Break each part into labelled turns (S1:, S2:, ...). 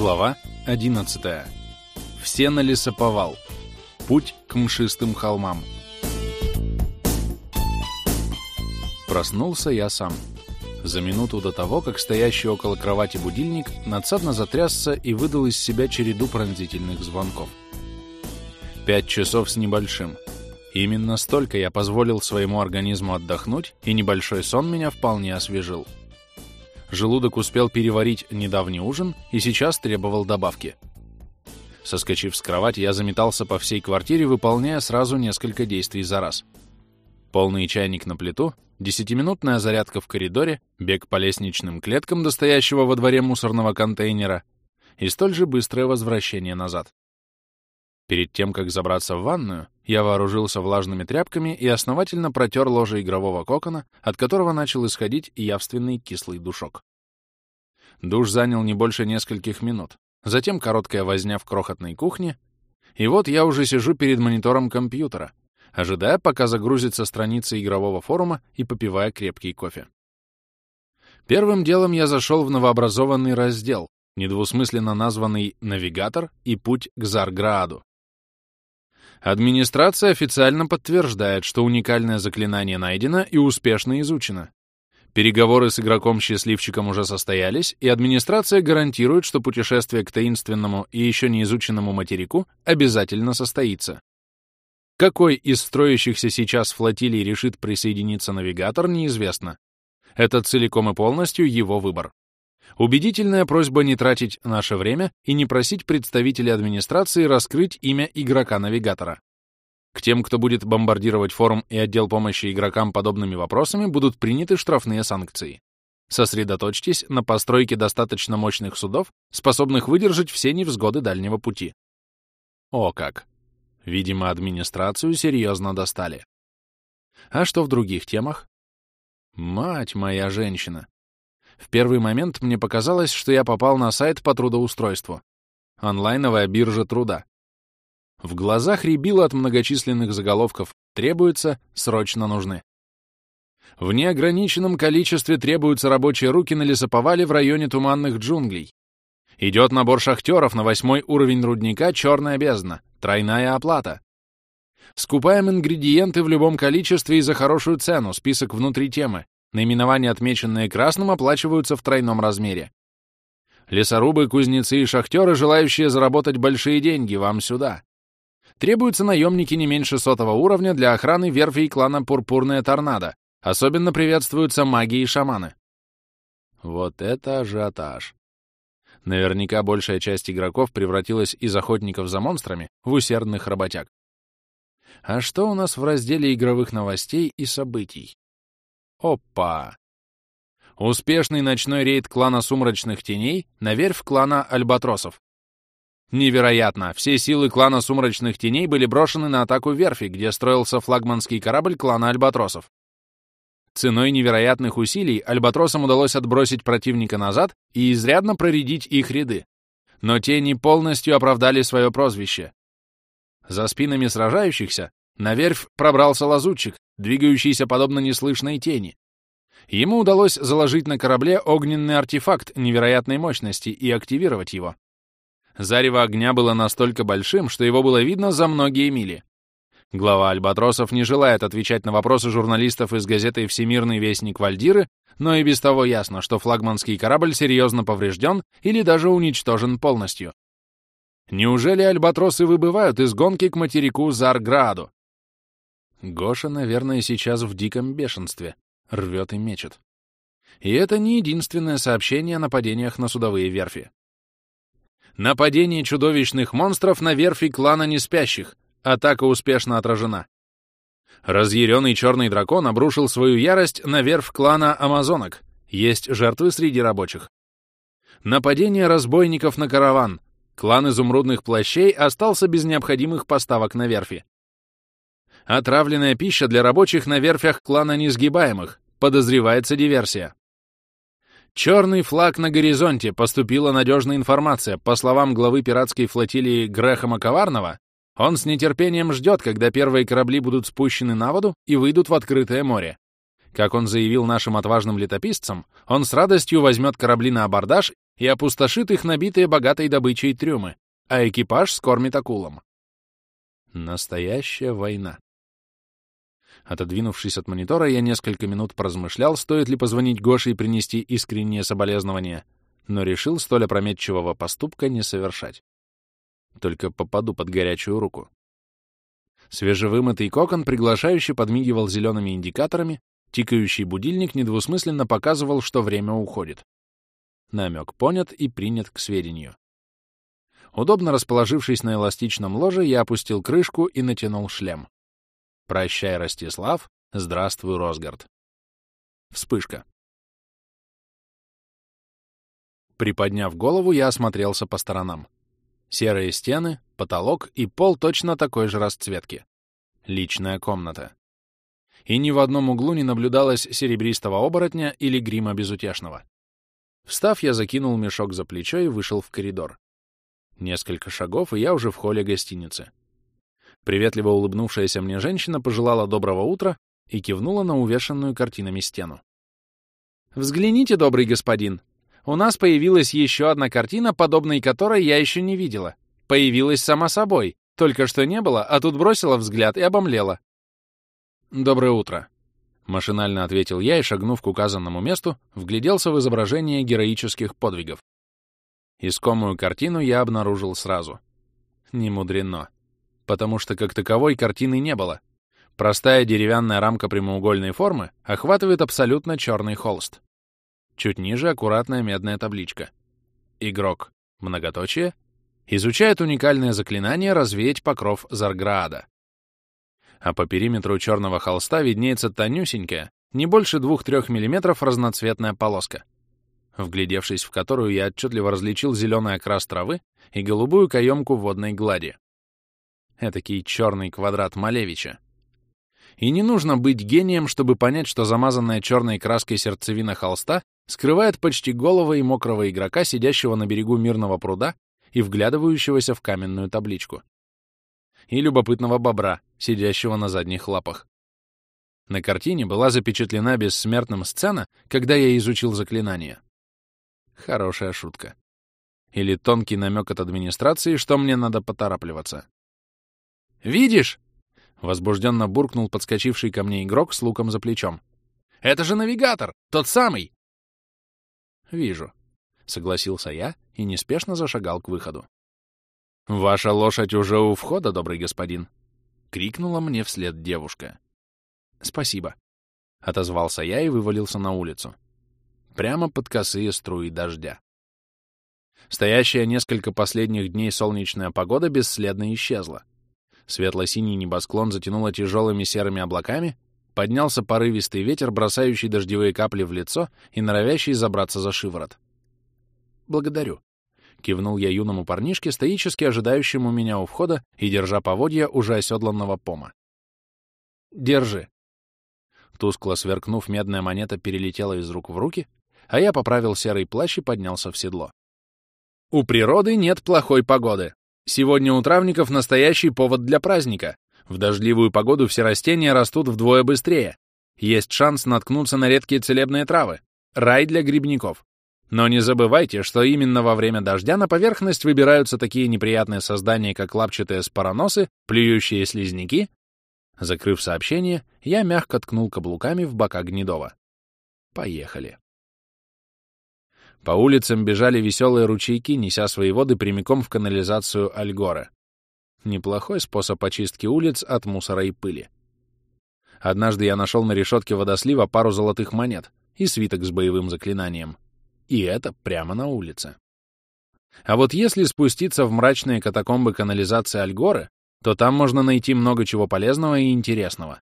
S1: Глава 11. Все на лесоповал. Путь к мшистым холмам. Проснулся я сам. За минуту до того, как стоящий около кровати будильник надсадно затрясся и выдал из себя череду пронзительных звонков. Пять часов с небольшим. Именно столько я позволил своему организму отдохнуть, и небольшой сон меня вполне освежил. Желудок успел переварить недавний ужин и сейчас требовал добавки. Соскочив с кровати, я заметался по всей квартире, выполняя сразу несколько действий за раз. Полный чайник на плиту, десятиминутная зарядка в коридоре, бег по лестничным клеткам до стоящего во дворе мусорного контейнера и столь же быстрое возвращение назад. Перед тем, как забраться в ванную, я вооружился влажными тряпками и основательно протер ложе игрового кокона, от которого начал исходить явственный кислый душок. Душ занял не больше нескольких минут, затем короткая возня в крохотной кухне, и вот я уже сижу перед монитором компьютера, ожидая, пока загрузится страница игрового форума и попивая крепкий кофе. Первым делом я зашел в новообразованный раздел, недвусмысленно названный «Навигатор» и «Путь к Зарграаду». Администрация официально подтверждает, что уникальное заклинание найдено и успешно изучено. Переговоры с игроком-счастливчиком уже состоялись, и администрация гарантирует, что путешествие к таинственному и еще не изученному материку обязательно состоится. Какой из строящихся сейчас флотилий решит присоединиться навигатор, неизвестно. Это целиком и полностью его выбор. Убедительная просьба не тратить наше время и не просить представителей администрации раскрыть имя игрока-навигатора. К тем, кто будет бомбардировать форум и отдел помощи игрокам подобными вопросами, будут приняты штрафные санкции. Сосредоточьтесь на постройке достаточно мощных судов, способных выдержать все невзгоды дальнего пути. О как! Видимо, администрацию серьезно достали. А что в других темах? Мать моя женщина! В первый момент мне показалось, что я попал на сайт по трудоустройству. Онлайновая биржа труда. В глазах рябило от многочисленных заголовков «Требуется», «Срочно нужны». В неограниченном количестве требуются рабочие руки на лесоповале в районе туманных джунглей. Идет набор шахтеров на восьмой уровень рудника «Черная бездна». Тройная оплата. Скупаем ингредиенты в любом количестве и за хорошую цену, список внутри темы. Наименования, отмеченные красным, оплачиваются в тройном размере. Лесорубы, кузнецы и шахтеры, желающие заработать большие деньги, вам сюда. Требуются наемники не меньше сотого уровня для охраны верфей клана Пурпурная Торнадо. Особенно приветствуются маги и шаманы. Вот это ажиотаж. Наверняка большая часть игроков превратилась из охотников за монстрами в усердных работяг. А что у нас в разделе игровых новостей и событий? Опа! Успешный ночной рейд клана Сумрачных Теней на верфь клана Альбатросов. Невероятно! Все силы клана Сумрачных Теней были брошены на атаку верфи, где строился флагманский корабль клана Альбатросов. Ценой невероятных усилий Альбатросам удалось отбросить противника назад и изрядно проредить их ряды. Но те не полностью оправдали свое прозвище. За спинами сражающихся на верфь пробрался лазутчик, двигающийся подобно неслышной тени. Ему удалось заложить на корабле огненный артефакт невероятной мощности и активировать его. Зарево огня было настолько большим, что его было видно за многие мили. Глава Альбатросов не желает отвечать на вопросы журналистов из газеты «Всемирный вестник Вальдиры», но и без того ясно, что флагманский корабль серьезно поврежден или даже уничтожен полностью. Неужели альбатросы выбывают из гонки к материку Зарграду? Гоша, наверное, сейчас в диком бешенстве, рвет и мечет. И это не единственное сообщение о нападениях на судовые верфи. Нападение чудовищных монстров на верфи клана Неспящих. Атака успешно отражена. Разъяренный черный дракон обрушил свою ярость на верфь клана Амазонок. Есть жертвы среди рабочих. Нападение разбойников на караван. Клан изумрудных плащей остался без необходимых поставок на верфи. Отравленная пища для рабочих на верфях клана Несгибаемых. Подозревается диверсия. Черный флаг на горизонте. Поступила надежная информация. По словам главы пиратской флотилии Грэхэма Коварного, он с нетерпением ждет, когда первые корабли будут спущены на воду и выйдут в открытое море. Как он заявил нашим отважным летописцам, он с радостью возьмет корабли на абордаж и опустошит их набитые богатой добычей трюмы, а экипаж скормит акулам. Настоящая война. Отодвинувшись от монитора, я несколько минут поразмышлял, стоит ли позвонить Гоше и принести искреннее соболезнование, но решил столь опрометчивого поступка не совершать. Только попаду под горячую руку. Свежевымытый кокон приглашающе подмигивал зелеными индикаторами, тикающий будильник недвусмысленно показывал, что время уходит. Намек понят и принят к сведению. Удобно расположившись на эластичном ложе, я опустил крышку и натянул шлем. Прощай, Ростислав, здравствуй, Росгард. Вспышка. Приподняв голову, я осмотрелся по сторонам. Серые стены, потолок и пол точно такой же расцветки. Личная комната. И ни в одном углу не наблюдалось серебристого оборотня или грима безутешного. Встав, я закинул мешок за плечо и вышел в коридор. Несколько шагов, и я уже в холле гостиницы. Приветливо улыбнувшаяся мне женщина пожелала доброго утра и кивнула на увешанную картинами стену. «Взгляните, добрый господин, у нас появилась еще одна картина, подобной которой я еще не видела. Появилась сама собой. Только что не было, а тут бросила взгляд и обомлела. «Доброе утро», — машинально ответил я и, шагнув к указанному месту, вгляделся в изображение героических подвигов. Искомую картину я обнаружил сразу. Не мудрено. Потому что как таковой картины не было. Простая деревянная рамка прямоугольной формы охватывает абсолютно черный холст. Чуть ниже аккуратная медная табличка. Игрок. Многоточие. Изучает уникальное заклинание «Развеять покров Зарграада». А по периметру черного холста виднеется тонюсенькая, не больше 2-3 мм разноцветная полоска, вглядевшись в которую я отчетливо различил зеленый окрас травы и голубую каемку водной глади. Этакий черный квадрат Малевича. И не нужно быть гением, чтобы понять, что замазанная черной краской сердцевина холста скрывает почти голого и мокрого игрока, сидящего на берегу мирного пруда и вглядывающегося в каменную табличку. И любопытного бобра, сидящего на задних лапах. На картине была запечатлена бессмертным сцена, когда я изучил заклинание. Хорошая шутка. Или тонкий намек от администрации, что мне надо поторапливаться. «Видишь?» — возбужденно буркнул подскочивший ко мне игрок с луком за плечом. «Это же навигатор! Тот самый! «Вижу», — согласился я и неспешно зашагал к выходу. «Ваша лошадь уже у входа, добрый господин!» — крикнула мне вслед девушка. «Спасибо», — отозвался я и вывалился на улицу. Прямо под косые струи дождя. Стоящая несколько последних дней солнечная погода бесследно исчезла. Светло-синий небосклон затянуло тяжелыми серыми облаками, Поднялся порывистый ветер, бросающий дождевые капли в лицо и норовящий забраться за шиворот. «Благодарю», — кивнул я юному парнишке, стоически ожидающему меня у входа и держа поводья уже оседланного пома. «Держи». Тускло сверкнув, медная монета перелетела из рук в руки, а я поправил серый плащ и поднялся в седло. «У природы нет плохой погоды. Сегодня у травников настоящий повод для праздника. В дождливую погоду все растения растут вдвое быстрее. Есть шанс наткнуться на редкие целебные травы. Рай для грибников. Но не забывайте, что именно во время дождя на поверхность выбираются такие неприятные создания, как лапчатые спороносы, плюющие слизняки. Закрыв сообщение, я мягко ткнул каблуками в бока Гнедова. Поехали. По улицам бежали веселые ручейки, неся свои воды прямиком в канализацию Альгора. Неплохой способ очистки улиц от мусора и пыли. Однажды я нашел на решетке водослива пару золотых монет и свиток с боевым заклинанием. И это прямо на улице. А вот если спуститься в мрачные катакомбы канализации Альгоры, то там можно найти много чего полезного и интересного.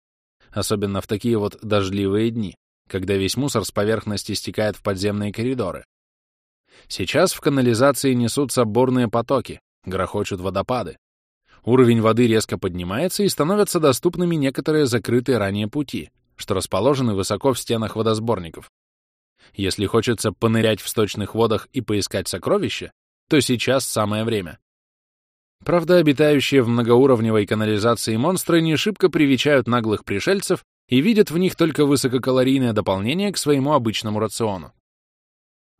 S1: Особенно в такие вот дождливые дни, когда весь мусор с поверхности стекает в подземные коридоры. Сейчас в канализации несутся бурные потоки, грохочут водопады, Уровень воды резко поднимается и становятся доступными некоторые закрытые ранее пути, что расположены высоко в стенах водосборников. Если хочется понырять в сточных водах и поискать сокровища, то сейчас самое время. Правда, обитающие в многоуровневой канализации монстры не шибко привечают наглых пришельцев и видят в них только высококалорийное дополнение к своему обычному рациону.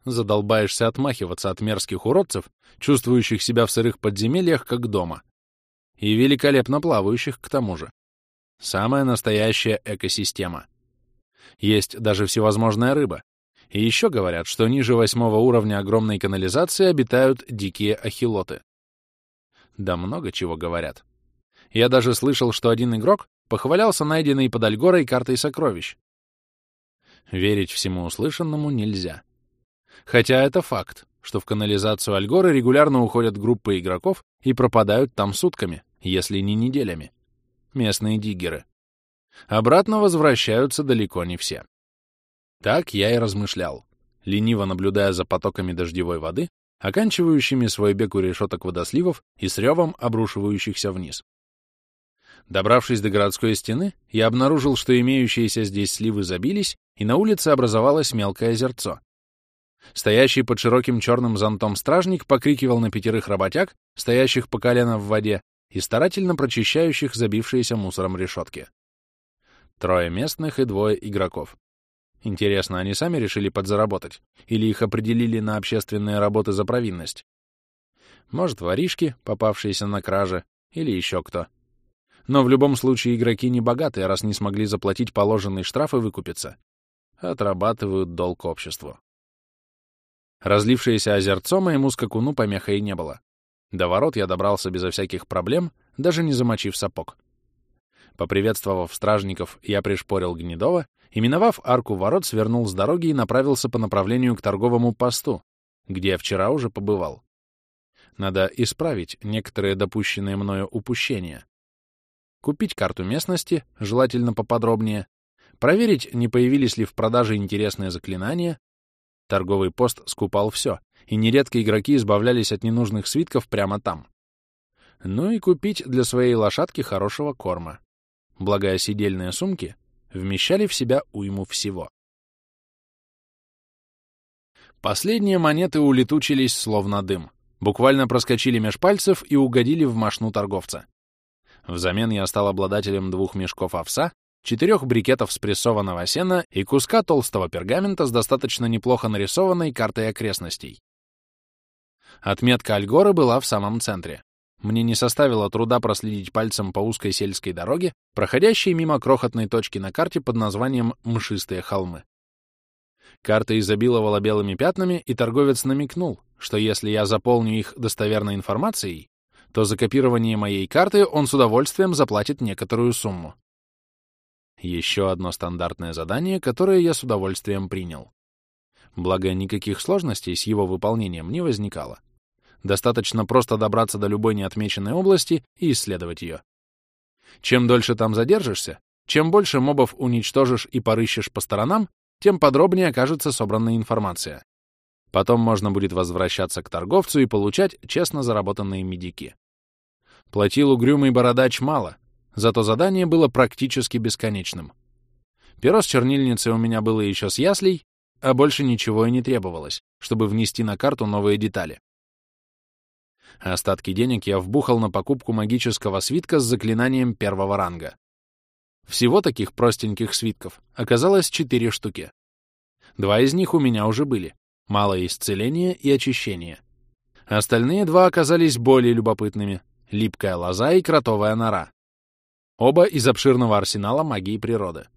S1: Задолбаешься отмахиваться от мерзких уродцев, чувствующих себя в сырых подземельях, как дома. И великолепно плавающих к тому же. Самая настоящая экосистема. Есть даже всевозможная рыба. И еще говорят, что ниже восьмого уровня огромной канализации обитают дикие ахилоты. Да много чего говорят. Я даже слышал, что один игрок похвалялся найденной под Альгорой картой сокровищ. Верить всему услышанному нельзя. Хотя это факт, что в канализацию Альгоры регулярно уходят группы игроков и пропадают там сутками, если не неделями. Местные диггеры. Обратно возвращаются далеко не все. Так я и размышлял, лениво наблюдая за потоками дождевой воды, оканчивающими свой бег у решеток водосливов и с ревом обрушивающихся вниз. Добравшись до городской стены, я обнаружил, что имеющиеся здесь сливы забились, и на улице образовалось мелкое озерцо. Стоящий под широким черным зонтом стражник покрикивал на пятерых работяг, стоящих по колено в воде, и старательно прочищающих забившиеся мусором решетки. Трое местных и двое игроков. Интересно, они сами решили подзаработать? Или их определили на общественные работы за провинность? Может, воришки, попавшиеся на краже, или еще кто. Но в любом случае игроки не богатые, раз не смогли заплатить положенный штраф и выкупиться. Отрабатывают долг обществу. Разлившееся озерцо моему скакуну помехой не было. До ворот я добрался безо всяких проблем, даже не замочив сапог. Поприветствовав стражников, я пришпорил Гнедова и, миновав арку ворот, свернул с дороги и направился по направлению к торговому посту, где я вчера уже побывал. Надо исправить некоторые допущенные мною упущения. Купить карту местности, желательно поподробнее, проверить, не появились ли в продаже интересные заклинания. Торговый пост скупал все, и нередко игроки избавлялись от ненужных свитков прямо там. Ну и купить для своей лошадки хорошего корма. Благо, сидельные сумки вмещали в себя уйму всего. Последние монеты улетучились словно дым, буквально проскочили меж пальцев и угодили в мошну торговца. Взамен я стал обладателем двух мешков овса, четырех брикетов спрессованного сена и куска толстого пергамента с достаточно неплохо нарисованной картой окрестностей. Отметка Альгоры была в самом центре. Мне не составило труда проследить пальцем по узкой сельской дороге, проходящей мимо крохотной точки на карте под названием «Мшистые холмы». Карта изобиловала белыми пятнами, и торговец намекнул, что если я заполню их достоверной информацией, то за копирование моей карты он с удовольствием заплатит некоторую сумму. Еще одно стандартное задание, которое я с удовольствием принял. Благо, никаких сложностей с его выполнением не возникало. Достаточно просто добраться до любой неотмеченной области и исследовать ее. Чем дольше там задержишься, чем больше мобов уничтожишь и порыщешь по сторонам, тем подробнее окажется собранная информация. Потом можно будет возвращаться к торговцу и получать честно заработанные медики. Платил угрюмый бородач мало, зато задание было практически бесконечным. Перо с чернильницей у меня было еще с яслей, а больше ничего и не требовалось, чтобы внести на карту новые детали. Остатки денег я вбухал на покупку магического свитка с заклинанием первого ранга. Всего таких простеньких свитков оказалось четыре штуки. Два из них у меня уже были — малое исцеление и очищение. Остальные два оказались более любопытными — липкая лоза и кротовая нора. Оба из обширного арсенала магии природы.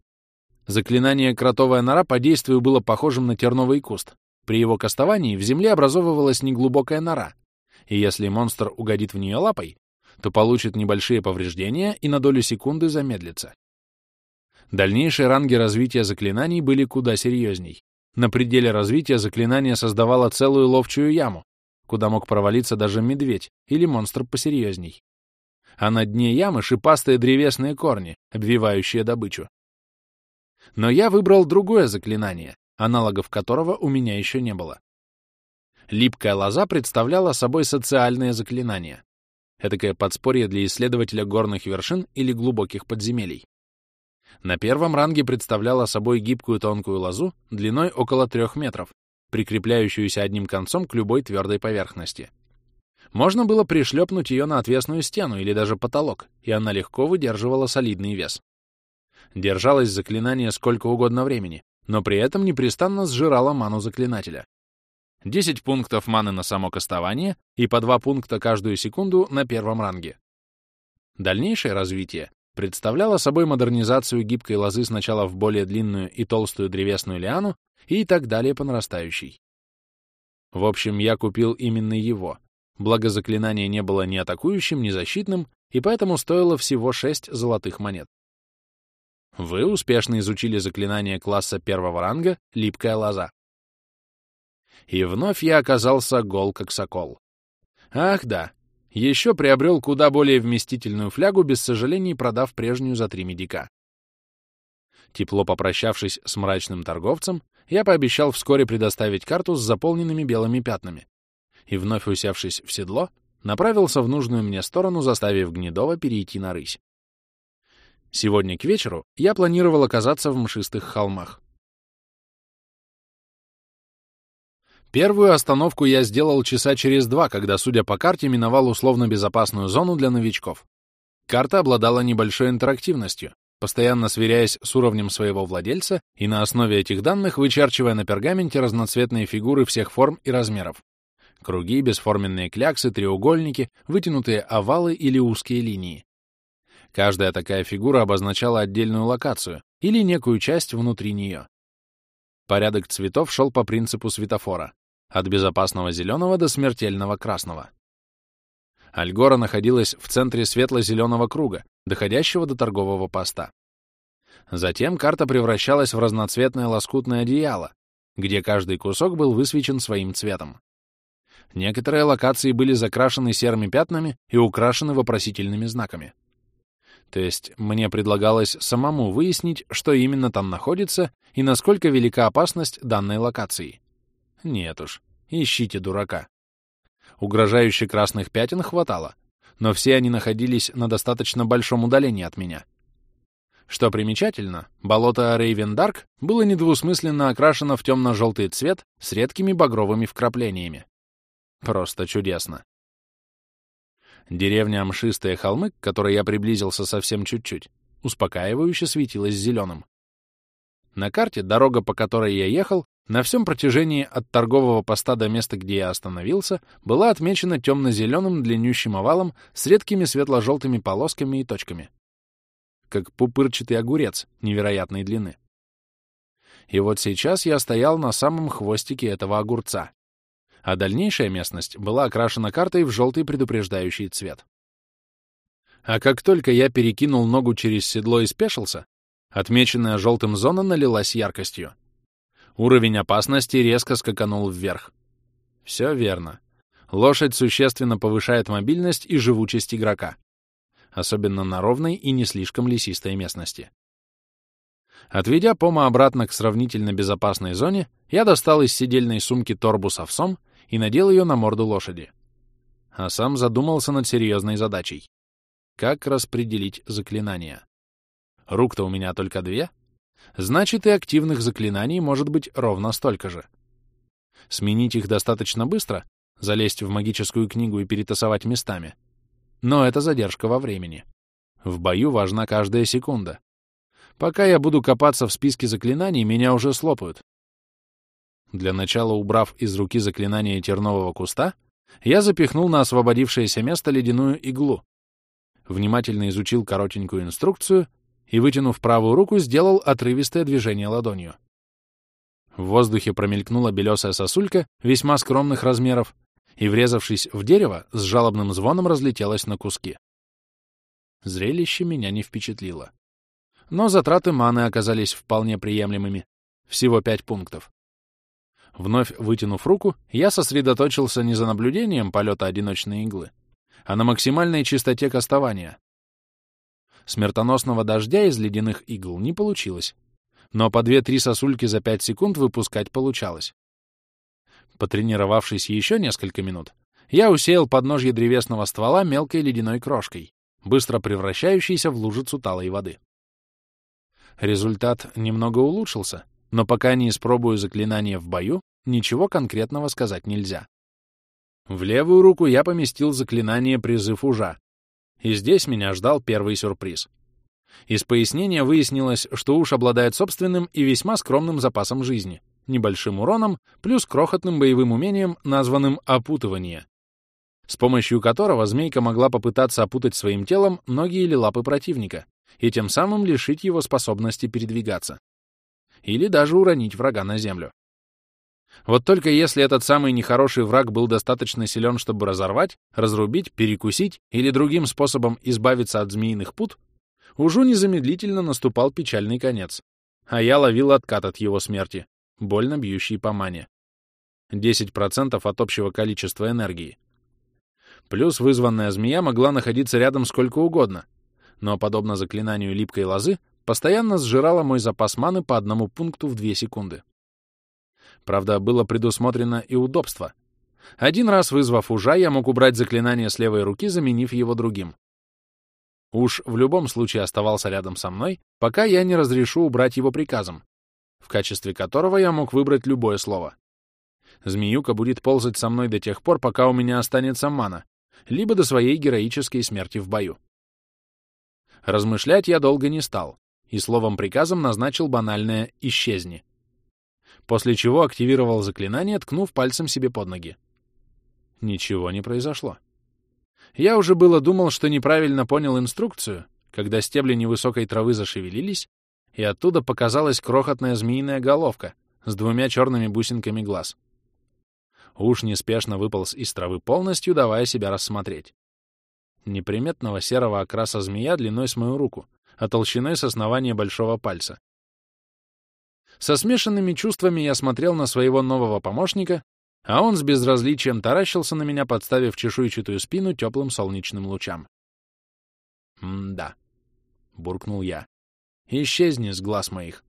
S1: Заклинание «Кротовая нора» по действию было похожим на терновый куст. При его кастовании в земле образовывалась неглубокая нора, и если монстр угодит в нее лапой, то получит небольшие повреждения и на долю секунды замедлится. Дальнейшие ранги развития заклинаний были куда серьезней. На пределе развития заклинание создавало целую ловчую яму, куда мог провалиться даже медведь или монстр посерьезней. А на дне ямы шипастые древесные корни, обвивающие добычу. Но я выбрал другое заклинание, аналогов которого у меня еще не было. Липкая лоза представляла собой социальное заклинание. Этакое подспорье для исследователя горных вершин или глубоких подземелий. На первом ранге представляла собой гибкую тонкую лозу длиной около трех метров, прикрепляющуюся одним концом к любой твердой поверхности. Можно было пришлепнуть ее на отвесную стену или даже потолок, и она легко выдерживала солидный вес. Держалось заклинание сколько угодно времени, но при этом непрестанно сжирало ману заклинателя. 10 пунктов маны на само кастование и по 2 пункта каждую секунду на первом ранге. Дальнейшее развитие представляло собой модернизацию гибкой лозы сначала в более длинную и толстую древесную лиану и так далее по нарастающей. В общем, я купил именно его, благо заклинание не было ни атакующим, ни защитным, и поэтому стоило всего 6 золотых монет. Вы успешно изучили заклинание класса первого ранга «Липкая лоза». И вновь я оказался гол как сокол. Ах да, еще приобрел куда более вместительную флягу, без сожалений продав прежнюю за три медика. Тепло попрощавшись с мрачным торговцем, я пообещал вскоре предоставить карту с заполненными белыми пятнами. И вновь усевшись в седло, направился в нужную мне сторону, заставив Гнедова перейти на рысь. Сегодня к вечеру я планировал оказаться в мшистых холмах. Первую остановку я сделал часа через два, когда, судя по карте, миновал условно-безопасную зону для новичков. Карта обладала небольшой интерактивностью, постоянно сверяясь с уровнем своего владельца и на основе этих данных вычерчивая на пергаменте разноцветные фигуры всех форм и размеров. Круги, бесформенные кляксы, треугольники, вытянутые овалы или узкие линии. Каждая такая фигура обозначала отдельную локацию или некую часть внутри нее. Порядок цветов шел по принципу светофора, от безопасного зеленого до смертельного красного. Альгора находилась в центре светло-зеленого круга, доходящего до торгового поста. Затем карта превращалась в разноцветное лоскутное одеяло, где каждый кусок был высвечен своим цветом. Некоторые локации были закрашены серыми пятнами и украшены вопросительными знаками. То есть мне предлагалось самому выяснить, что именно там находится и насколько велика опасность данной локации. Нет уж, ищите дурака. Угрожающих красных пятен хватало, но все они находились на достаточно большом удалении от меня. Что примечательно, болото Рейвендарк было недвусмысленно окрашено в темно-желтый цвет с редкими багровыми вкраплениями. Просто чудесно. Деревня Мшистые холмы, к которой я приблизился совсем чуть-чуть, успокаивающе светилась зеленым. На карте дорога, по которой я ехал, на всем протяжении от торгового поста до места, где я остановился, была отмечена темно-зеленым длиннющим овалом с редкими светло-желтыми полосками и точками. Как пупырчатый огурец невероятной длины. И вот сейчас я стоял на самом хвостике этого огурца, а дальнейшая местность была окрашена картой в желтый предупреждающий цвет. А как только я перекинул ногу через седло и спешился, отмеченная желтым зона налилась яркостью. Уровень опасности резко скаканул вверх. Все верно. Лошадь существенно повышает мобильность и живучесть игрока, особенно на ровной и не слишком лесистой местности. Отведя Пома обратно к сравнительно безопасной зоне, я достал из сидельной сумки торбу с овсом и надел ее на морду лошади. А сам задумался над серьезной задачей. Как распределить заклинания? Рук-то у меня только две, значит и активных заклинаний может быть ровно столько же. Сменить их достаточно быстро, залезть в магическую книгу и перетасовать местами. Но это задержка во времени. В бою важна каждая секунда. Пока я буду копаться в списке заклинаний, меня уже слопают. Для начала, убрав из руки заклинание тернового куста, я запихнул на освободившееся место ледяную иглу, внимательно изучил коротенькую инструкцию и, вытянув правую руку, сделал отрывистое движение ладонью. В воздухе промелькнула белесая сосулька весьма скромных размеров и, врезавшись в дерево, с жалобным звоном разлетелась на куски. Зрелище меня не впечатлило. Но затраты маны оказались вполне приемлемыми. Всего пять пунктов. Вновь вытянув руку, я сосредоточился не за наблюдением полета одиночной иглы, а на максимальной чистоте кастования, Смертоносного дождя из ледяных игл не получилось, но по 2-3 сосульки за 5 секунд выпускать получалось. Потренировавшись еще несколько минут, я усеял подножье древесного ствола мелкой ледяной крошкой, быстро превращающейся в лужицу талой воды. Результат немного улучшился, но пока не испробую заклинание в бою, ничего конкретного сказать нельзя. В левую руку я поместил заклинание «Призыв ужа», и здесь меня ждал первый сюрприз. Из пояснения выяснилось, что уж обладает собственным и весьма скромным запасом жизни, небольшим уроном, плюс крохотным боевым умением, названным «опутывание», с помощью которого змейка могла попытаться опутать своим телом ноги или лапы противника и тем самым лишить его способности передвигаться. Или даже уронить врага на землю. Вот только если этот самый нехороший враг был достаточно силен, чтобы разорвать, разрубить, перекусить или другим способом избавиться от змеиных пут, Ужу незамедлительно наступал печальный конец, а я ловил откат от его смерти, больно бьющий по мане. 10% от общего количества энергии. Плюс вызванная змея могла находиться рядом сколько угодно, но, подобно заклинанию липкой лозы, постоянно сжирала мой запас маны по одному пункту в 2 секунды. Правда, было предусмотрено и удобство. Один раз вызвав ужа, я мог убрать заклинание с левой руки, заменив его другим. Уж в любом случае оставался рядом со мной, пока я не разрешу убрать его приказом, в качестве которого я мог выбрать любое слово. Змеюка будет ползать со мной до тех пор, пока у меня останется мана, либо до своей героической смерти в бою. Размышлять я долго не стал, и словом-приказом назначил банальное «исчезни», после чего активировал заклинание, ткнув пальцем себе под ноги. Ничего не произошло. Я уже было думал, что неправильно понял инструкцию, когда стебли невысокой травы зашевелились, и оттуда показалась крохотная змеиная головка с двумя черными бусинками глаз. Уж неспешно выполз из травы полностью, давая себя рассмотреть. Неприметного серого окраса змея длиной с мою руку, а толщиной с основания большого пальца. Со смешанными чувствами я смотрел на своего нового помощника, а он с безразличием таращился на меня, подставив чешуйчатую спину теплым солнечным лучам. «М-да», — буркнул я, — «исчезни с глаз моих».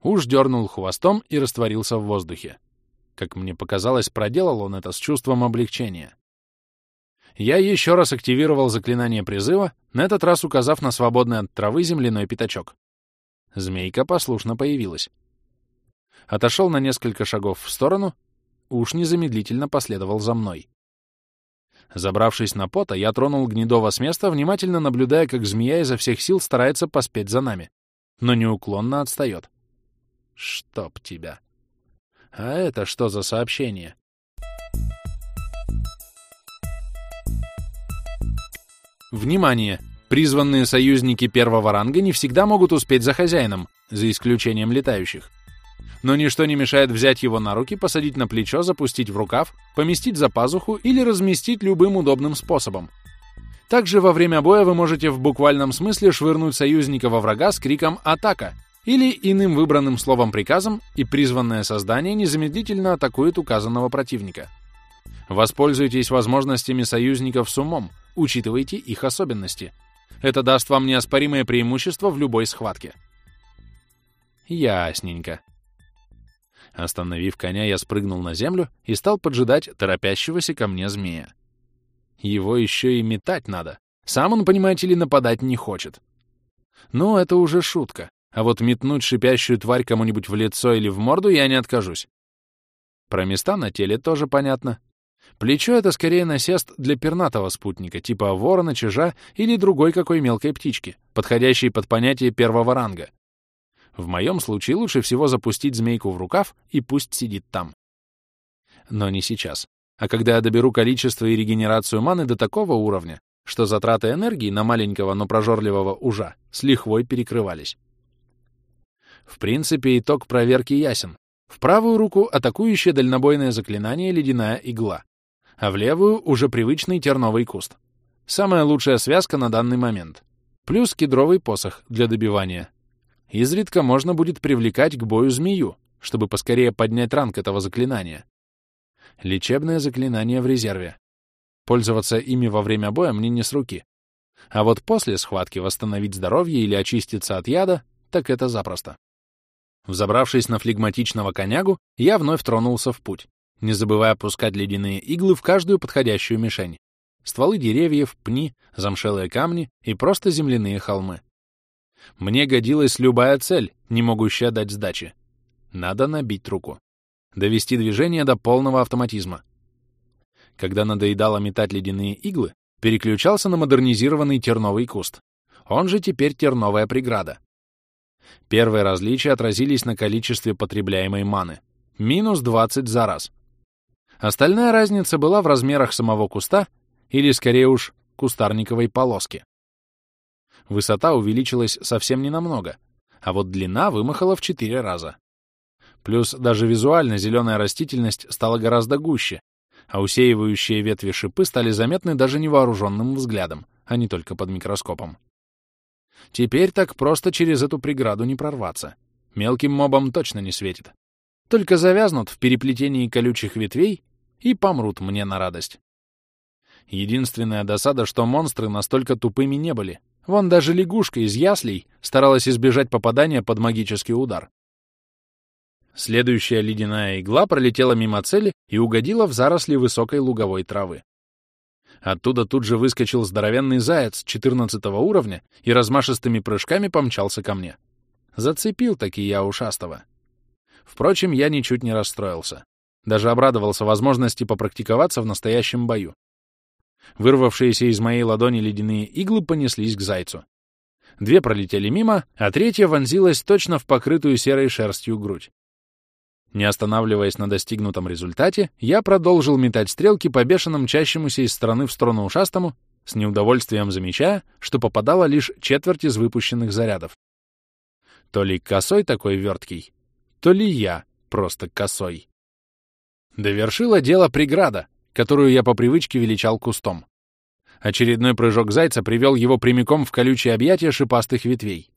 S1: Уж дернул хвостом и растворился в воздухе. Как мне показалось, проделал он это с чувством облегчения. Я еще раз активировал заклинание призыва, на этот раз указав на свободный от травы земляной пятачок. Змейка послушно появилась. Отошел на несколько шагов в сторону, уж незамедлительно последовал за мной. Забравшись на пота, я тронул Гнедова с места, внимательно наблюдая, как змея изо всех сил старается поспеть за нами, но неуклонно отстает. Чтоб тебя. А это что за сообщение? Внимание! Призванные союзники первого ранга не всегда могут успеть за хозяином, за исключением летающих. Но ничто не мешает взять его на руки, посадить на плечо, запустить в рукав, поместить за пазуху или разместить любым удобным способом. Также во время боя вы можете в буквальном смысле швырнуть союзника во врага с криком «Атака!» или иным выбранным словом-приказом, и призванное создание незамедлительно атакует указанного противника. Воспользуйтесь возможностями союзников с умом, учитывайте их особенности. Это даст вам неоспоримое преимущество в любой схватке. Ясненько. Остановив коня, я спрыгнул на землю и стал поджидать торопящегося ко мне змея. Его еще и метать надо. Сам он, понимаете ли, нападать не хочет. Но это уже шутка. А вот метнуть шипящую тварь кому-нибудь в лицо или в морду я не откажусь. Про места на теле тоже понятно. Плечо — это скорее насест для пернатого спутника, типа ворона, чижа или другой какой мелкой птички, подходящей под понятие первого ранга. В моем случае лучше всего запустить змейку в рукав и пусть сидит там. Но не сейчас. А когда я доберу количество и регенерацию маны до такого уровня, что затраты энергии на маленького, но прожорливого ужа с лихвой перекрывались. В принципе, итог проверки ясен. В правую руку атакующее дальнобойное заклинание «Ледяная игла», а в левую — уже привычный терновый куст. Самая лучшая связка на данный момент. Плюс кедровый посох для добивания. Изредка можно будет привлекать к бою змею, чтобы поскорее поднять ранг этого заклинания. Лечебное заклинание в резерве. Пользоваться ими во время боя мне не с руки. А вот после схватки восстановить здоровье или очиститься от яда — так это запросто. Взобравшись на флегматичного конягу, я вновь тронулся в путь, не забывая опускать ледяные иглы в каждую подходящую мишень. Стволы деревьев, пни, замшелые камни и просто земляные холмы. Мне годилась любая цель, не могущая дать сдачи. Надо набить руку. Довести движение до полного автоматизма. Когда надоедало метать ледяные иглы, переключался на модернизированный терновый куст. Он же теперь терновая преграда. Первые различия отразились на количестве потребляемой маны. Минус 20 за раз. Остальная разница была в размерах самого куста, или скорее уж кустарниковой полоски. Высота увеличилась совсем ненамного, а вот длина вымахала в 4 раза. Плюс даже визуально зеленая растительность стала гораздо гуще, а усеивающие ветви шипы стали заметны даже невооруженным взглядом, а не только под микроскопом. Теперь так просто через эту преграду не прорваться. Мелким мобам точно не светит. Только завязнут в переплетении колючих ветвей и помрут мне на радость. Единственная досада, что монстры настолько тупыми не были. Вон даже лягушка из яслей старалась избежать попадания под магический удар. Следующая ледяная игла пролетела мимо цели и угодила в заросли высокой луговой травы. Оттуда тут же выскочил здоровенный заяц 14 уровня и размашистыми прыжками помчался ко мне. Зацепил таки я ушастого. Впрочем, я ничуть не расстроился. Даже обрадовался возможности попрактиковаться в настоящем бою. Вырвавшиеся из моей ладони ледяные иглы понеслись к зайцу. Две пролетели мимо, а третья вонзилась точно в покрытую серой шерстью грудь. Не останавливаясь на достигнутом результате, я продолжил метать стрелки по бешено мчащемуся из стороны в сторону ушастому, с неудовольствием замечая, что попадало лишь четверть из выпущенных зарядов. То ли косой такой верткий, то ли я просто косой. Довершила дело преграда, которую я по привычке величал кустом. Очередной прыжок зайца привел его прямиком в колючие объятия шипастых ветвей.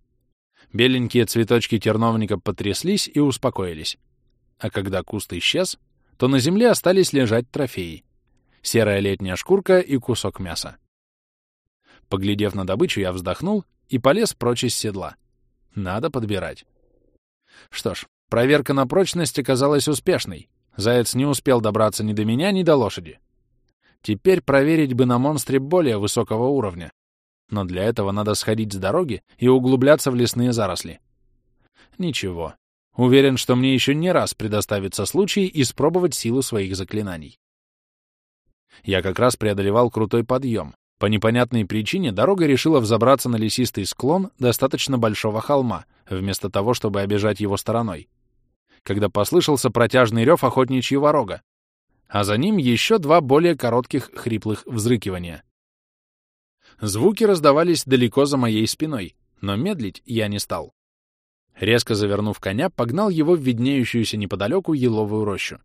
S1: Беленькие цветочки терновника потряслись и успокоились. А когда куст исчез, то на земле остались лежать трофеи. Серая летняя шкурка и кусок мяса. Поглядев на добычу, я вздохнул и полез прочь из седла. Надо подбирать. Что ж, проверка на прочность оказалась успешной. Заяц не успел добраться ни до меня, ни до лошади. Теперь проверить бы на монстре более высокого уровня. Но для этого надо сходить с дороги и углубляться в лесные заросли. Ничего. Уверен, что мне еще не раз предоставится случай испробовать силу своих заклинаний. Я как раз преодолевал крутой подъем. По непонятной причине дорога решила взобраться на лесистый склон достаточно большого холма, вместо того, чтобы обижать его стороной когда послышался протяжный рев охотничьего рога, а за ним еще два более коротких хриплых взрыкивания. Звуки раздавались далеко за моей спиной, но медлить я не стал. Резко завернув коня, погнал его в виднеющуюся неподалеку еловую рощу.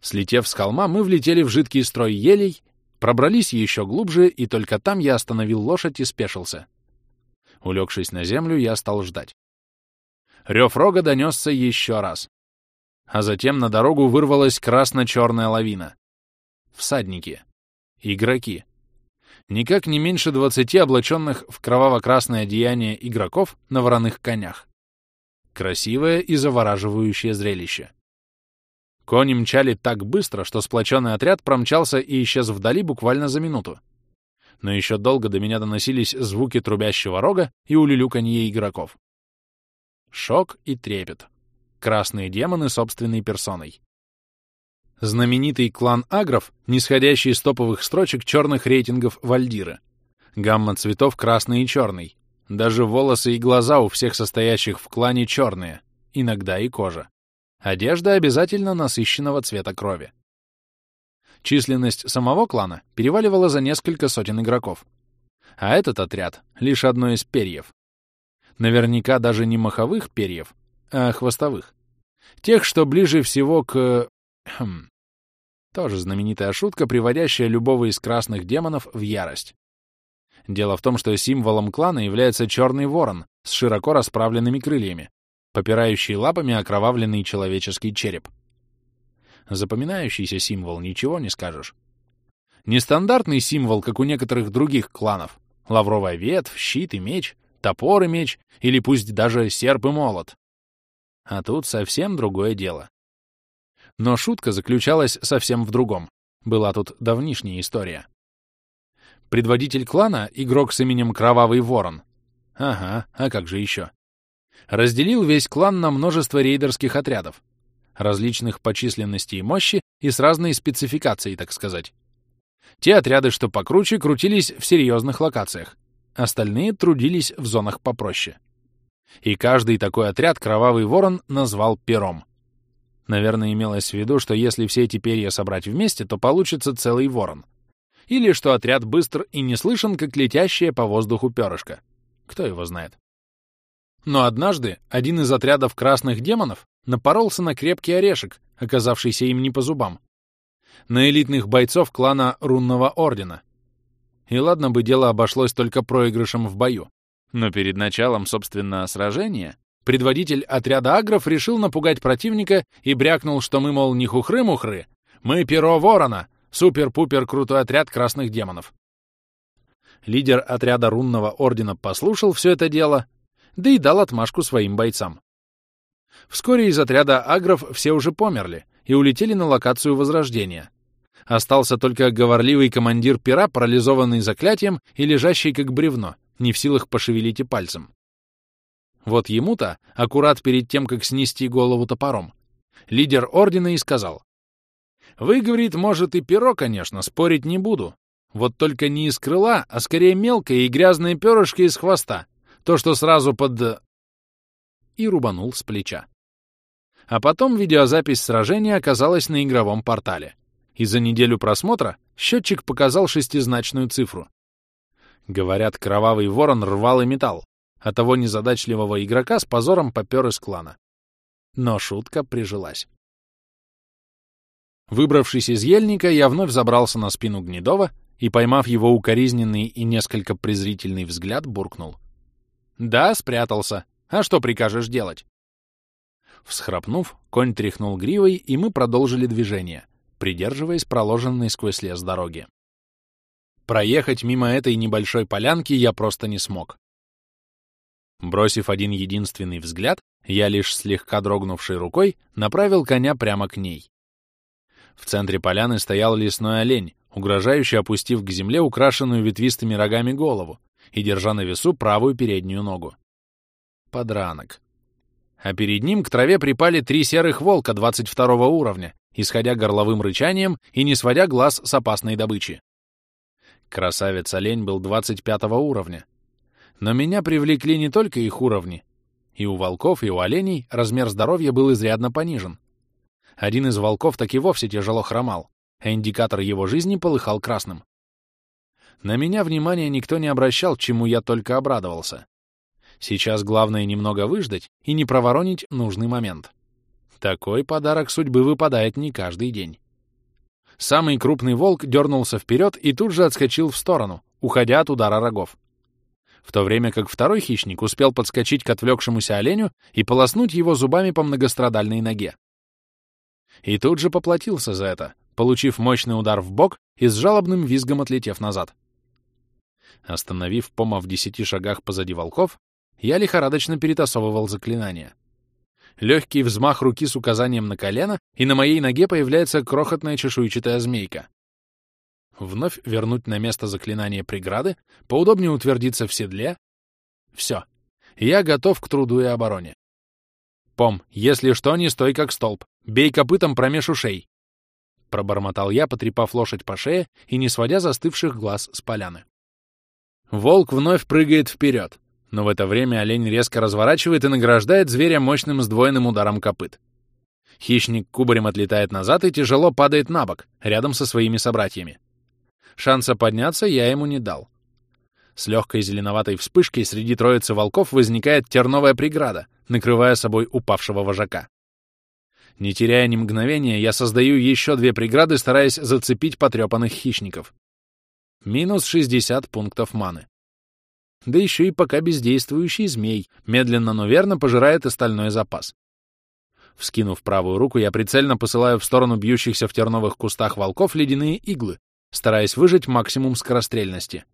S1: Слетев с холма, мы влетели в жидкий строй елей, пробрались еще глубже, и только там я остановил лошадь и спешился. Улегшись на землю, я стал ждать. Рев рога донесся еще раз. А затем на дорогу вырвалась красно-черная лавина. Всадники. Игроки. Никак не меньше двадцати облаченных в кроваво-красное одеяние игроков на вороных конях. Красивое и завораживающее зрелище. Кони мчали так быстро, что сплоченный отряд промчался и исчез вдали буквально за минуту. Но еще долго до меня доносились звуки трубящего рога и улюлюканье игроков. Шок и трепет. Красные демоны собственной персоной. Знаменитый клан агров, нисходящий из топовых строчек черных рейтингов Вальдиры. Гамма цветов красный и черный. Даже волосы и глаза у всех состоящих в клане черные, иногда и кожа. Одежда обязательно насыщенного цвета крови. Численность самого клана переваливала за несколько сотен игроков. А этот отряд — лишь одно из перьев. Наверняка даже не маховых перьев, а хвостовых. Тех, что ближе всего к... Хм. Тоже знаменитая шутка, приводящая любого из красных демонов в ярость. Дело в том, что символом клана является черный ворон с широко расправленными крыльями, попирающий лапами окровавленный человеческий череп. Запоминающийся символ, ничего не скажешь. Нестандартный символ, как у некоторых других кланов. Лавровая ветвь, щит и меч топор и меч, или пусть даже серп и молот. А тут совсем другое дело. Но шутка заключалась совсем в другом. Была тут давнишняя история. Предводитель клана, игрок с именем Кровавый Ворон. Ага, а как же еще? Разделил весь клан на множество рейдерских отрядов, различных по численности и мощи и с разной спецификацией, так сказать. Те отряды, что покруче, крутились в серьезных локациях, Остальные трудились в зонах попроще. И каждый такой отряд Кровавый Ворон назвал пером. Наверное, имелось в виду, что если все эти перья собрать вместе, то получится целый ворон. Или что отряд быстр и не слышен, как летящее по воздуху перышко. Кто его знает. Но однажды один из отрядов красных демонов напоролся на крепкий орешек, оказавшийся им не по зубам. На элитных бойцов клана Рунного Ордена. И ладно бы дело обошлось только проигрышем в бою. Но перед началом, собственно, сражения предводитель отряда агров решил напугать противника и брякнул, что мы, мол, не хухры-мухры, мы перо ворона, супер-пупер крутой отряд красных демонов. Лидер отряда рунного ордена послушал все это дело, да и дал отмашку своим бойцам. Вскоре из отряда агров все уже померли и улетели на локацию Возрождения. Остался только говорливый командир пера, парализованный заклятием и лежащий как бревно, не в силах пошевелить и пальцем. Вот ему-то, аккурат перед тем, как снести голову топором, лидер ордена и сказал. «Вы, — говорит, — может, и перо, конечно, спорить не буду. Вот только не из крыла, а скорее мелкое и грязные перышки из хвоста. То, что сразу под...» И рубанул с плеча. А потом видеозапись сражения оказалась на игровом портале. И за неделю просмотра счетчик показал шестизначную цифру. Говорят, кровавый ворон рвал и металл, а того незадачливого игрока с позором попер из клана. Но шутка прижилась. Выбравшись из ельника, я вновь забрался на спину Гнедова и, поймав его укоризненный и несколько презрительный взгляд, буркнул. «Да, спрятался. А что прикажешь делать?» Всхрапнув, конь тряхнул гривой, и мы продолжили движение, придерживаясь проложенной сквозь лес дороги. Проехать мимо этой небольшой полянки я просто не смог. Бросив один единственный взгляд, я лишь слегка дрогнувшей рукой направил коня прямо к ней. В центре поляны стоял лесной олень, угрожающе опустив к земле украшенную ветвистыми рогами голову и держа на весу правую переднюю ногу. Подранок. А перед ним к траве припали три серых волка 22 уровня, исходя горловым рычанием и не сводя глаз с опасной добычи. Красавец-олень был 25 уровня. Но меня привлекли не только их уровни. И у волков, и у оленей размер здоровья был изрядно понижен. Один из волков так и вовсе тяжело хромал, а индикатор его жизни полыхал красным. На меня внимания никто не обращал, чему я только обрадовался. Сейчас главное немного выждать и не проворонить нужный момент. Такой подарок судьбы выпадает не каждый день. Самый крупный волк дернулся вперед и тут же отскочил в сторону, уходя от удара рогов. В то время как второй хищник успел подскочить к отвлекшемуся оленю и полоснуть его зубами по многострадальной ноге. И тут же поплатился за это, получив мощный удар в бок и с жалобным визгом отлетев назад. Остановив пома в десяти шагах позади волков, я лихорадочно перетасовывал заклинания. Легкий взмах руки с указанием на колено, и на моей ноге появляется крохотная чешуйчатая змейка. Вновь вернуть на место заклинание преграды, поудобнее утвердиться в седле. Все. Я готов к труду и обороне. Пом, если что, не стой как столб. Бей копытом промеж ушей. Пробормотал я, потрепав лошадь по шее и не сводя застывших глаз с поляны. Волк вновь прыгает вперед, но в это время олень резко разворачивает и награждает зверя мощным сдвоенным ударом копыт. Хищник кубарем отлетает назад и тяжело падает на бок, рядом со своими собратьями. Шанса подняться я ему не дал. С легкой зеленоватой вспышкой среди троицы волков возникает терновая преграда, накрывая собой упавшего вожака. Не теряя ни мгновения, я создаю еще две преграды, стараясь зацепить потрепанных хищников. Минус 60 пунктов маны. Да еще и пока бездействующий змей медленно, но верно пожирает остальной запас. Вскинув правую руку, я прицельно посылаю в сторону бьющихся в терновых кустах волков ледяные иглы, стараясь выжать максимум скорострельности.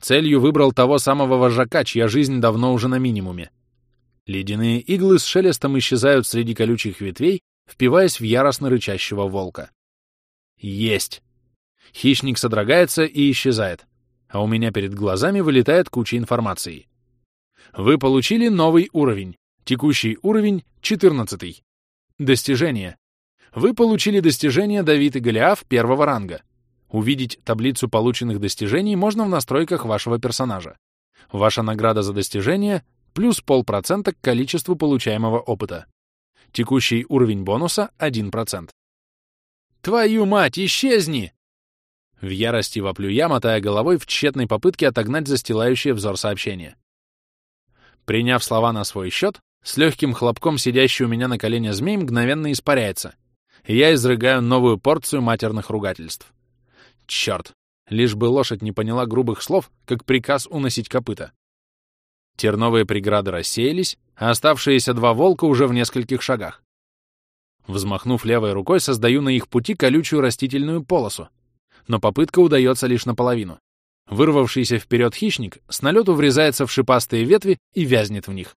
S1: Целью выбрал того самого вожака, чья жизнь давно уже на минимуме. Ледяные иглы с шелестом исчезают среди колючих ветвей, впиваясь в яростно рычащего волка. Есть! Хищник содрогается и исчезает, а у меня перед глазами вылетает куча информации. Вы получили новый уровень. Текущий уровень — 14. Достижение. Вы получили достижение Давид и Голиаф первого ранга. Увидеть таблицу полученных достижений можно в настройках вашего персонажа. Ваша награда за достижение — плюс полпроцента к количеству получаемого опыта. Текущий уровень бонуса — 1%. «Твою мать, исчезни!» В ярости воплю я, мотая головой в тщетной попытке отогнать застилающее взор сообщение. Приняв слова на свой счет, с легким хлопком сидящий у меня на колене змей мгновенно испаряется, и я изрыгаю новую порцию матерных ругательств. Черт! Лишь бы лошадь не поняла грубых слов, как приказ уносить копыта. Терновые преграды рассеялись, а оставшиеся два волка уже в нескольких шагах. Взмахнув левой рукой, создаю на их пути колючую растительную полосу, но попытка удается лишь наполовину. Вырвавшийся вперед хищник с налету врезается в шипастые ветви и вязнет в них.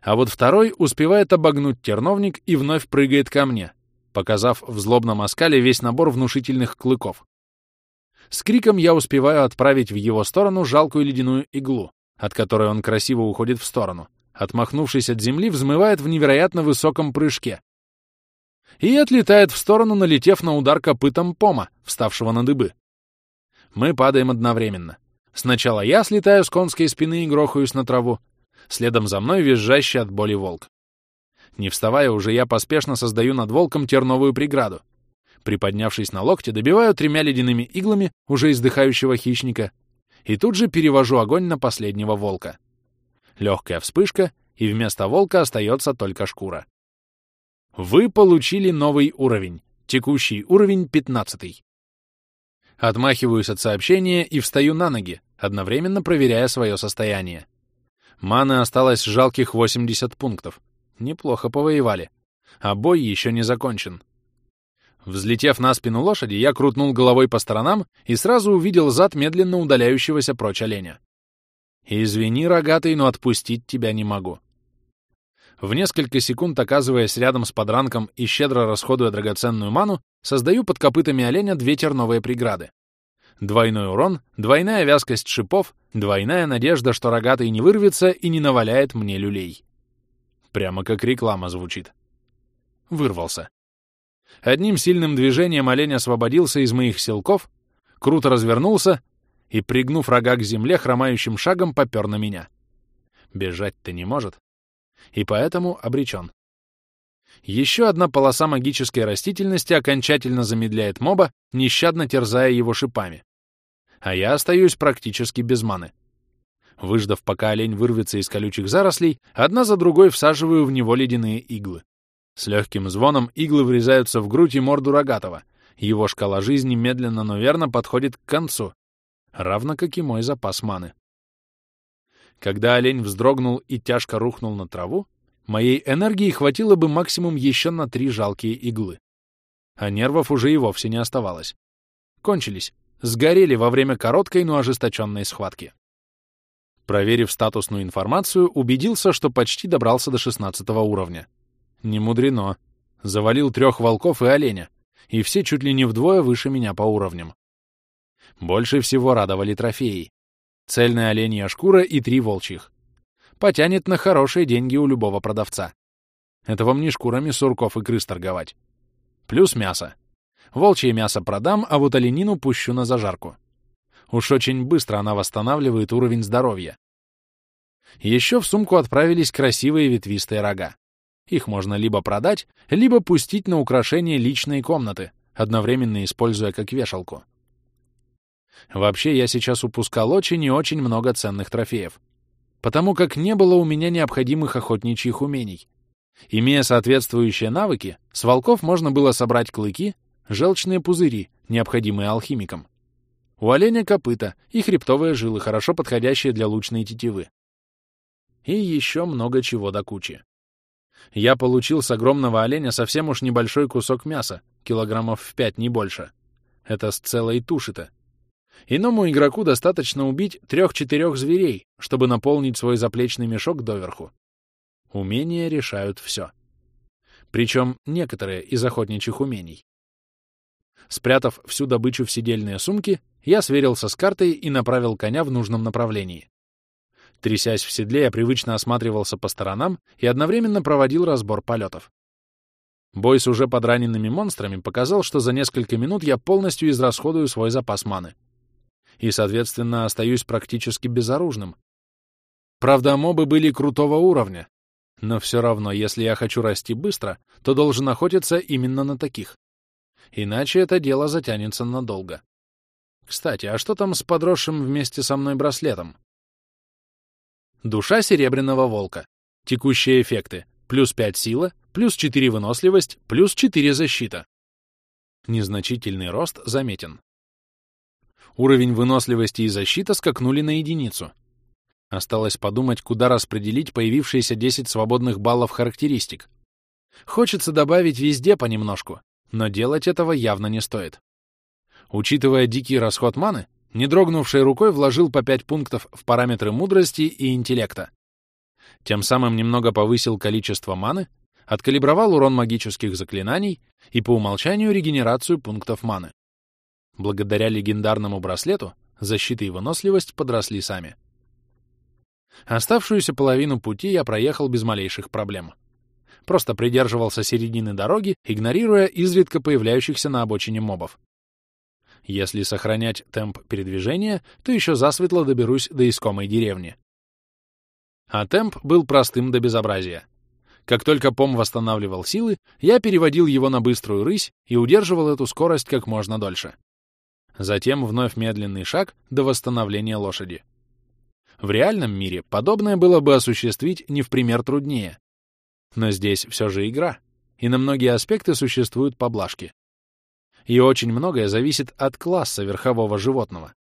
S1: А вот второй успевает обогнуть терновник и вновь прыгает ко мне, показав в злобном оскале весь набор внушительных клыков. С криком я успеваю отправить в его сторону жалкую ледяную иглу, от которой он красиво уходит в сторону. Отмахнувшись от земли, взмывает в невероятно высоком прыжке. И отлетает в сторону, налетев на удар копытом пома, вставшего на дыбы. Мы падаем одновременно. Сначала я слетаю с конской спины и грохаюсь на траву, следом за мной визжащий от боли волк. Не вставая уже, я поспешно создаю над волком терновую преграду. Приподнявшись на локте, добиваю тремя ледяными иглами уже издыхающего хищника и тут же перевожу огонь на последнего волка. Легкая вспышка, и вместо волка остается только шкура. Вы получили новый уровень. Текущий уровень 15. Отмахиваюсь от сообщения и встаю на ноги, одновременно проверяя свое состояние. Маны осталось жалких 80 пунктов. Неплохо повоевали. А бой еще не закончен. Взлетев на спину лошади, я крутнул головой по сторонам и сразу увидел зад медленно удаляющегося прочь оленя. «Извини, рогатый, но отпустить тебя не могу». В несколько секунд, оказываясь рядом с подранком и щедро расходуя драгоценную ману, создаю под копытами оленя две терновые преграды. Двойной урон, двойная вязкость шипов, двойная надежда, что рогатый не вырвется и не наваляет мне люлей. Прямо как реклама звучит. Вырвался. Одним сильным движением олень освободился из моих силков, круто развернулся и, пригнув рога к земле, хромающим шагом попер на меня. Бежать-то не может, и поэтому обречен. Еще одна полоса магической растительности окончательно замедляет моба, нещадно терзая его шипами. А я остаюсь практически без маны. Выждав, пока олень вырвется из колючих зарослей, одна за другой всаживаю в него ледяные иглы. С легким звоном иглы врезаются в грудь и морду рогатого. Его шкала жизни медленно, но верно подходит к концу, равно как и мой запас маны. Когда олень вздрогнул и тяжко рухнул на траву, моей энергии хватило бы максимум еще на три жалкие иглы. А нервов уже и вовсе не оставалось. Кончились, сгорели во время короткой, но ожесточенной схватки. Проверив статусную информацию, убедился, что почти добрался до 16 уровня. Не мудрено. Завалил трех волков и оленя, и все чуть ли не вдвое выше меня по уровням. Больше всего радовали трофеи. Цельная оленья шкура и три волчьих. Потянет на хорошие деньги у любого продавца. Это вам не шкурами сурков и крыс торговать. Плюс мясо. Волчье мясо продам, а вот оленину пущу на зажарку. Уж очень быстро она восстанавливает уровень здоровья. Еще в сумку отправились красивые ветвистые рога. Их можно либо продать, либо пустить на украшение личной комнаты, одновременно используя как вешалку. Вообще, я сейчас упускал очень и очень много ценных трофеев, потому как не было у меня необходимых охотничьих умений. Имея соответствующие навыки, с волков можно было собрать клыки, желчные пузыри, необходимые алхимикам. У оленя копыта и хребтовые жилы, хорошо подходящие для лучной тетивы. И еще много чего до кучи. Я получил с огромного оленя совсем уж небольшой кусок мяса, килограммов в пять, не больше. Это с целой туши-то. Иному игроку достаточно убить трех-четырех зверей, чтобы наполнить свой заплечный мешок доверху. Умения решают все. Причем некоторые из охотничьих умений. Спрятав всю добычу в сидельные сумки, я сверился с картой и направил коня в нужном направлении. Трясясь в седле, я привычно осматривался по сторонам и одновременно проводил разбор полетов. Бой с уже подраненными монстрами показал, что за несколько минут я полностью израсходую свой запас маны. И, соответственно, остаюсь практически безоружным. Правда, мобы были крутого уровня. Но все равно, если я хочу расти быстро, то должен охотиться именно на таких. Иначе это дело затянется надолго. Кстати, а что там с подросшим вместе со мной браслетом? Душа серебряного волка. Текущие эффекты. Плюс 5 сила, плюс 4 выносливость, плюс 4 защита. Незначительный рост заметен. Уровень выносливости и защита скакнули на единицу. Осталось подумать, куда распределить появившиеся 10 свободных баллов характеристик. Хочется добавить везде понемножку, но делать этого явно не стоит. Учитывая дикий расход маны, не дрогнувшей рукой вложил по 5 пунктов в параметры мудрости и интеллекта. Тем самым немного повысил количество маны, откалибровал урон магических заклинаний и по умолчанию регенерацию пунктов маны. Благодаря легендарному браслету защита и выносливость подросли сами. Оставшуюся половину пути я проехал без малейших проблем. Просто придерживался середины дороги, игнорируя изредка появляющихся на обочине мобов. Если сохранять темп передвижения, то еще засветло доберусь до искомой деревни. А темп был простым до безобразия. Как только пом восстанавливал силы, я переводил его на быструю рысь и удерживал эту скорость как можно дольше. Затем вновь медленный шаг до восстановления лошади. В реальном мире подобное было бы осуществить не в пример труднее. Но здесь все же игра, и на многие аспекты существуют поблажки. И очень многое зависит от класса верхового животного.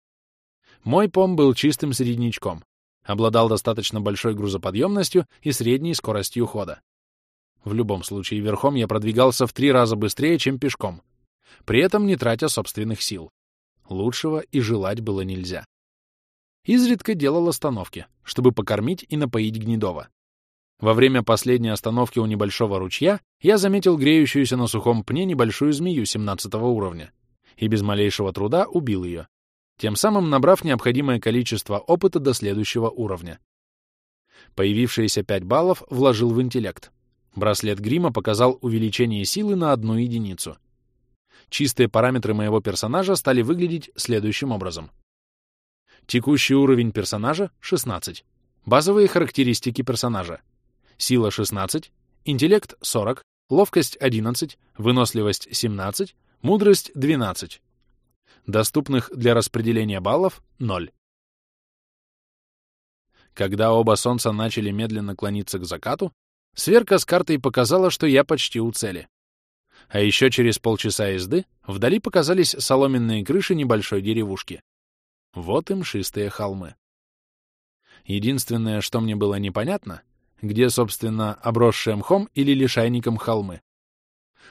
S1: Мой пом был чистым среднячком, обладал достаточно большой грузоподъемностью и средней скоростью хода. В любом случае, верхом я продвигался в три раза быстрее, чем пешком, при этом не тратя собственных сил. Лучшего и желать было нельзя. Изредка делал остановки, чтобы покормить и напоить Гнедова. Во время последней остановки у небольшого ручья я заметил греющуюся на сухом пне небольшую змею 17 уровня и без малейшего труда убил ее, тем самым набрав необходимое количество опыта до следующего уровня. Появившиеся 5 баллов вложил в интеллект. Браслет грима показал увеличение силы на одну единицу. Чистые параметры моего персонажа стали выглядеть следующим образом. Текущий уровень персонажа — 16. Базовые характеристики персонажа. Сила — 16, интеллект — 40, ловкость — 11, выносливость — 17, мудрость — 12. Доступных для распределения баллов — 0. Когда оба солнца начали медленно клониться к закату, сверка с картой показала, что я почти у цели. А еще через полчаса езды вдали показались соломенные крыши небольшой деревушки. Вот и мшистые холмы. Единственное, что мне было непонятно, где, собственно, обросшие мхом или лишайником холмы.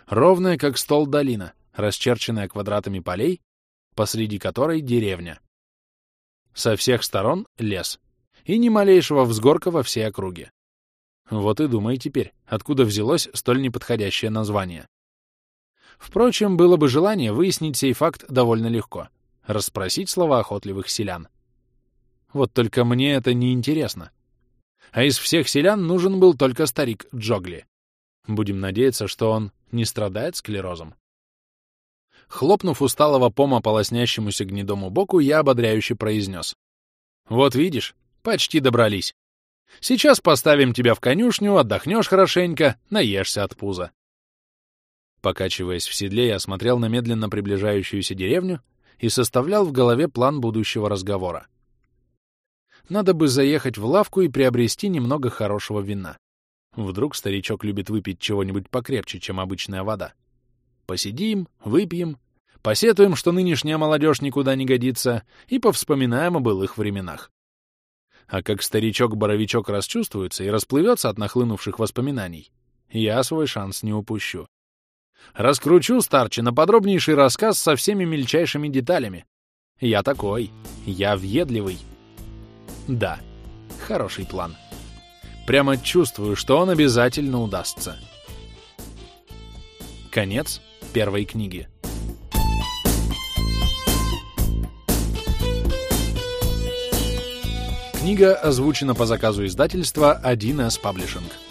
S1: Ровная, как стол долина, расчерченная квадратами полей, посреди которой деревня. Со всех сторон лес. И ни малейшего взгорка во всей округе. Вот и думай теперь, откуда взялось столь неподходящее название. Впрочем, было бы желание выяснить сей факт довольно легко. Расспросить слова охотливых селян. Вот только мне это не интересно. А из всех селян нужен был только старик Джогли. Будем надеяться, что он не страдает склерозом. Хлопнув усталого пома по лоснящемуся гнедому боку, я ободряюще произнес. «Вот видишь, почти добрались. Сейчас поставим тебя в конюшню, отдохнешь хорошенько, наешься от пуза». Покачиваясь в седле, я смотрел на медленно приближающуюся деревню и составлял в голове план будущего разговора. Надо бы заехать в лавку и приобрести немного хорошего вина. Вдруг старичок любит выпить чего-нибудь покрепче, чем обычная вода. Посидим, выпьем, посетуем, что нынешняя молодежь никуда не годится, и повспоминаем о былых временах. А как старичок-боровичок расчувствуется и расплывется от нахлынувших воспоминаний, я свой шанс не упущу. Раскручу, старче, на подробнейший рассказ со всеми мельчайшими деталями. Я такой, я въедливый. Да, хороший план. Прямо чувствую, что он обязательно удастся. Конец первой книги. Книга озвучена по заказу издательства 1С Publishing.